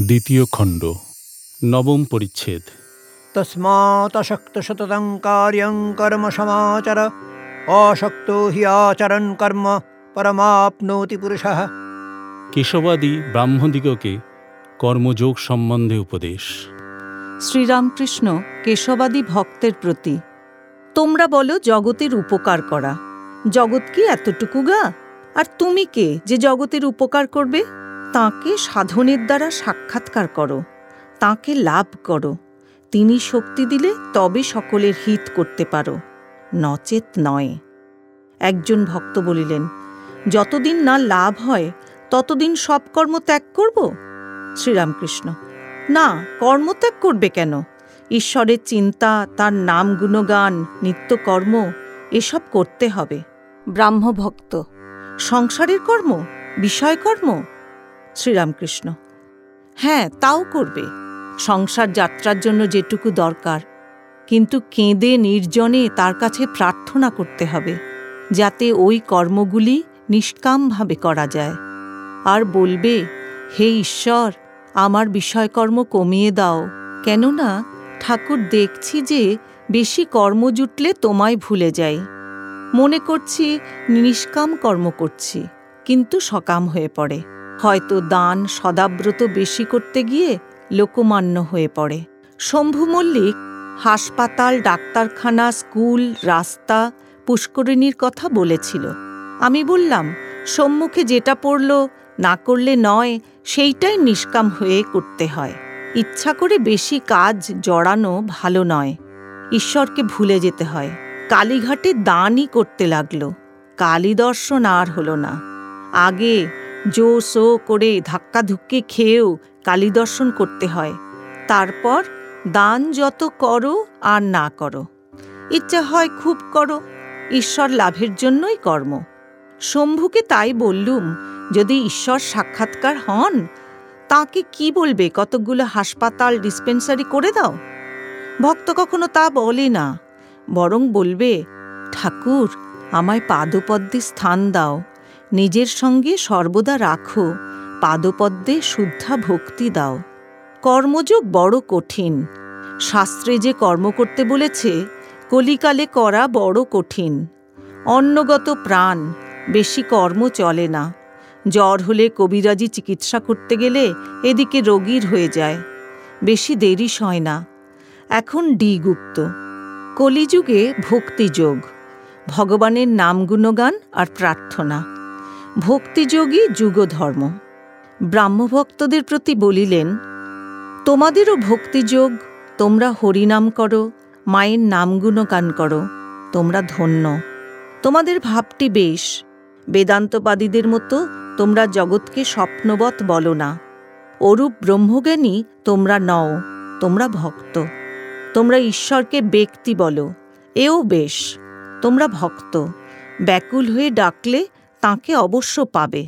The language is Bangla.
দ্বিতীয় খণ্ড নবম পরিচ্ছেদ। তস্মাতশক্তশততং কার্যং কর্ম সমাচার অশক্ত হি আচরণ কর্ম পরমাপ্নতি পুরুষ। কেশবাদী ব্রাহ্মদিগকে কর্মযোগ সম্বন্ধে উপদেশ। শ্রীরামকৃষ্ণ কেশবাদি ভক্তের প্রতি তোমরা বলো জগতের উপকার করা। জগৎ কি এতটুকু গা? আর তুমি কে যে জগতের উপকার করবে? তাকে সাধনের দ্বারা সাক্ষাৎকার করো, তাকে লাভ করো। তিনি শক্তি দিলে তবে সকলের হিত করতে পারো। নচেত নয়। একজন ভক্ত বলিলেন, যতদিন না লাভ হয়, ততদিন সব কর্ম ত্যাগ করব? শ্রীরামকৃষ্ণ, না কর্মত্যাগ করবে কেন? ঈশ্বরের চিন্তা, তার নাম গুণগান, নিত্যকর্ম, এসব করতে হবে। ব্রাহ্মভক্ত, সংসারের কর্ম, বিষয়কর্ম শ্রীরামকৃষ্ণ। হ্যাঁ তাও করবে। সংসার যাত্রার জন্য যেটুকু দরকার। কিন্তু কেঁদে নির্জনে তার কাছে প্রার্থনা করতে হবে, যাতে ওই কর্মগুলি নিষ্কামভাবে করা যায়। আর বলবে, হে ঈশ্বর, আমার বিষয়কর্ম কমিয়ে দাও। কেননা ঠাকুর দেখছি যে বেশি কর্ম জুটলে তোমায় ভুলে যাই। মনে করছি নিষ্কাম কর্ম করছি, কিন্তু সকাম হয়ে পড়ে। হয়তো দান সদাব্রত বেশি করতে গিয়ে লোকমান্য হয়ে পড়ে। শম্ভু মল্লিক, হাসপাতাল, ডাক্তারখানা, স্কুল, রাস্তা, পুষ্করিণীর কথা বলেছিল। আমি বললাম, সম্মুখে যেটা পড়ল না করলে নয়, সেইটাই নিষ্কাম হয়ে করতে হয়। ইচ্ছা করে বেশি কাজ জড়ানো ভালো নয়। ঈশ্বরকে ভুলে যেতে হয়। কালীঘাটে দানই করতে লাগল। কালী দর্শন আর হলো না। আগে জো সো করে ধাক্কাধুক্কি খেয়েও কালী দর্শন করতে হয়। তারপর দান যত করো আর না করো। ইচ্ছা হয় খুব করো, ঈশ্বর লাভের জন্যই কর্ম। শম্ভুকে তাই বললুম, যদি ঈশ্বর সাক্ষাৎকার হন, তাকে কি বলবে? কতকগুলো হাসপাতাল ডিসপেন্সারি করে দাও? ভক্ত কখনো তা বলে না, বরং বলবে, ঠাকুর, আমায় পাদপদ্মে স্থান দাও। নিজের সঙ্গে সর্বদা রাখো, পাদপদ্মে শুদ্ধা ভক্তি দাও। কর্মযোগ বড় কঠিন, শাস্ত্রে যে কর্ম করতে বলেছে, কলিকালে করা বড় কঠিন। অন্নগত প্রাণ, বেশি কর্ম চলে না। জ্বর হলে কবিরাজি চিকিৎসা করতে গেলে এদিকে রোগীর হয়ে যায়, বেশি দেরি সয় না। এখন ডি গুপ্ত কলিযুগে ভক্তিযোগ, ভগবানের নাম গুণগান আর প্রার্থনা। ভক্তিযোগই যুগধর্ম। ব্রাহ্মভক্তদের প্রতি বলিলেন, তোমাদেরও ভক্তিযোগ, তোমরা হরিনাম করো, মায়ের নাম গুণগান করো, তোমরা ধন্য। তোমাদের ভাবটি বেশ, বেদান্তবাদীদের মতো তোমরা জগৎকে স্বপ্নবৎ বলো না। অরূপ ব্রহ্মজ্ঞানী তোমরা নও, তোমরা ভক্ত। তোমরা ঈশ্বরকে ব্যক্তি বলো, এও বেশ, তোমরা ভক্ত। ব্যাকুল হয়ে ডাকলে তাকে অবশ্য পাবে।